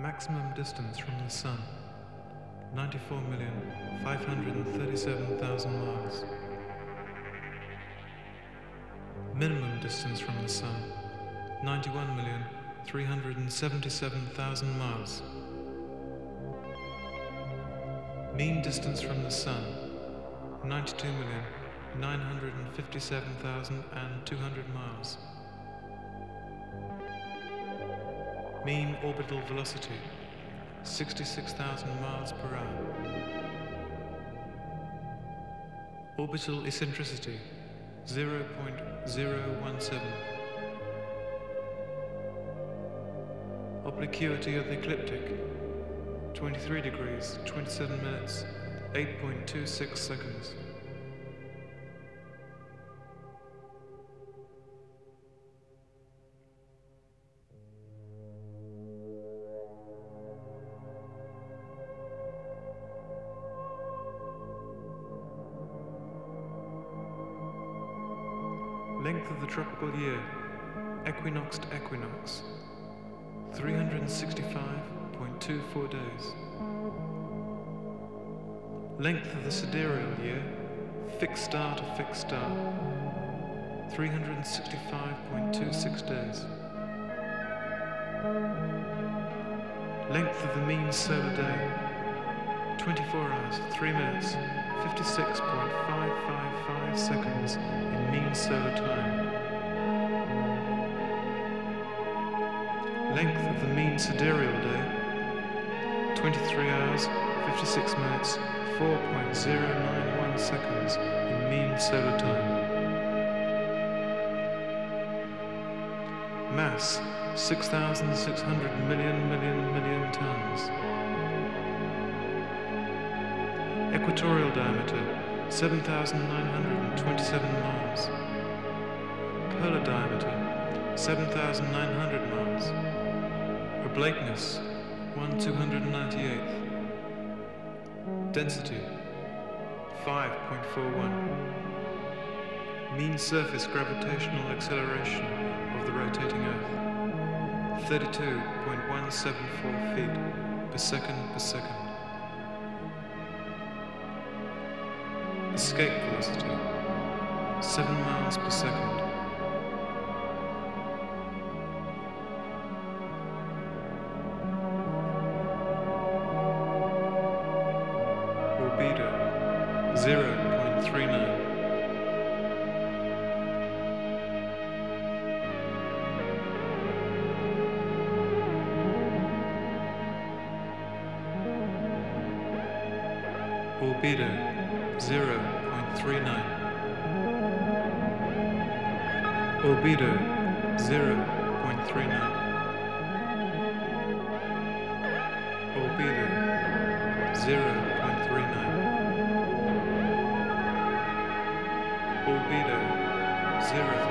Maximum distance from the Sun 94,537,000 miles. Minimum distance from the Sun 91,377,000 miles. Mean distance from the Sun 92,957,200 miles. Mean orbital velocity 66,000 miles per hour. Orbital eccentricity 0.017. Obliquity of the ecliptic 23 degrees 27 minutes 8.26 seconds. Length of the tropical year, equinox to equinox, 365.24 days. Length of the sidereal year, fixed star to fixed star, 365.26 days. Length of the mean solar day, 24 hours, 3 minutes, 56.555 seconds mean solar time. Length of the mean sidereal day, 23 hours, 56 minutes, 4.091 seconds in mean solar time. Mass, 6,600 million million million tons. Equatorial diameter 7,927 miles. Polar diameter 7,900 miles. Oblateness 1 298th. Density 5.41. Mean surface gravitational acceleration of the rotating Earth 32.174 feet per second per second. Escape velocity 7 miles per second. Albedo 0.39. Albedo 0.39. Albedo 0.39. Albedo 0.39. Albedo 0.39.